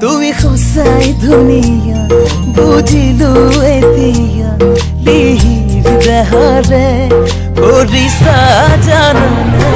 তুমি সঁচাই ধুনীয়া বুজিলো এতিয়া লিহিৰ দেহৰে কৰিছা জাননে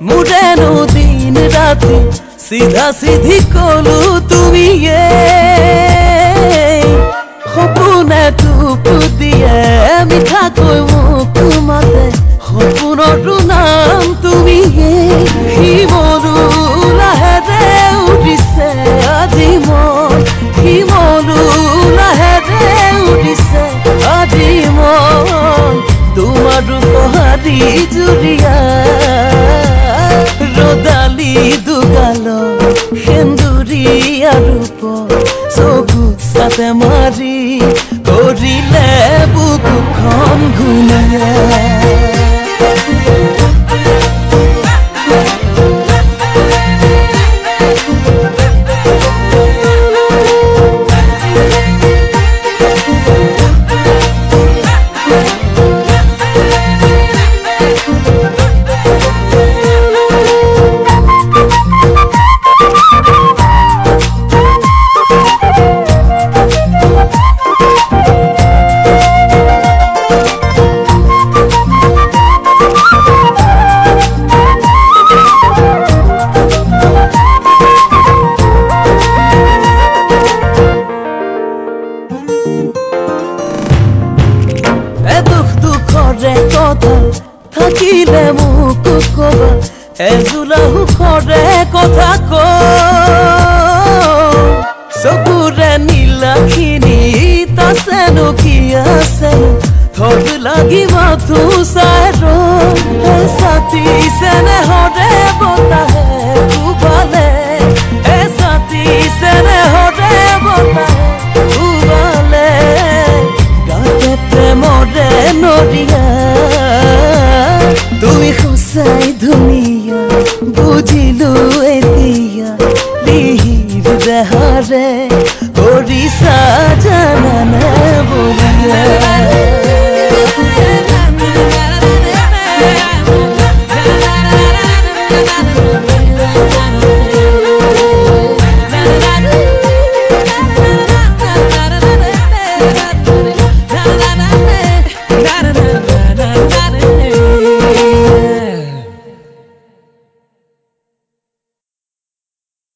মোৰেনো দিন ৰাতি চিধা চিধি কলো তুমি সপোনে টোপ দিয়ে মিঠাকৈ মোক মাতে সপোনৰো নাম তুমি শিমলু লাহেৰে উঠিছে আজি মন শিমলু লাহেৰে উঠিছে আজি মন তোমাৰ উপহাৰী জুৰিয়া ৰূপ চকু চাতে মাৰি কৰিলে থাকিলে মোক কবা এজোলা সুখৰে কথা ক। চকুৰে নীলাখিনি তাছেনো কি আছে থৰ লাগিব তো চাই ৰ ছাতি চেনেহৰে বতাহে কোবালে এ ছাতি চেনেহৰে বতাহে কোবালে। গাতে প্ৰেমৰে নদীয়া ধুইয়া বুঝিলো এতিয়া লিহির দেহারে হরিষা জানানে বলিয়া